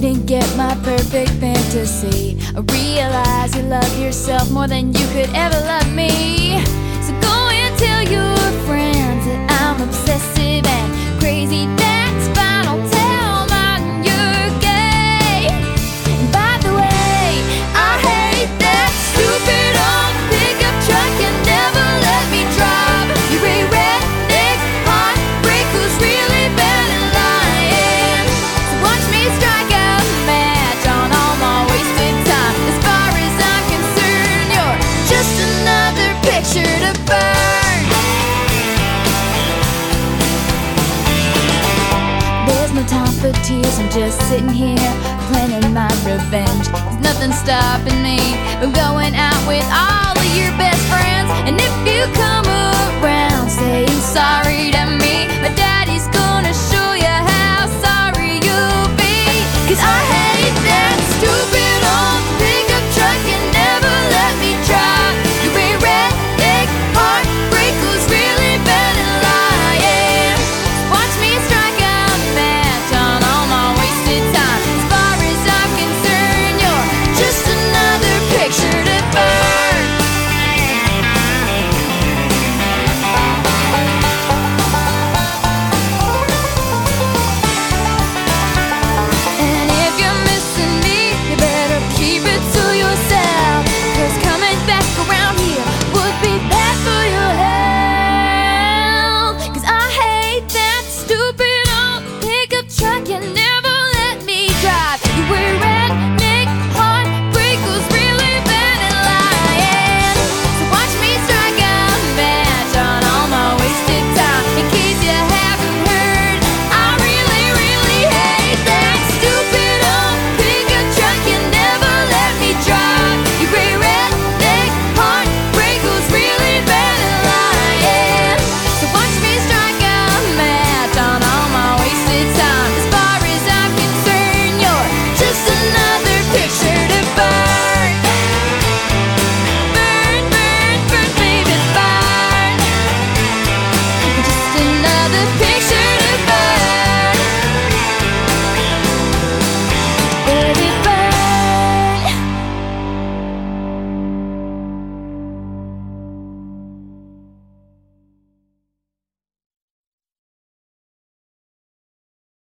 didn't get my perfect fantasy. I realize you love yourself more than you could ever love me. No tears, I'm just sitting here planning my revenge. There's nothing stopping me from going out with all of your best friends. And if you come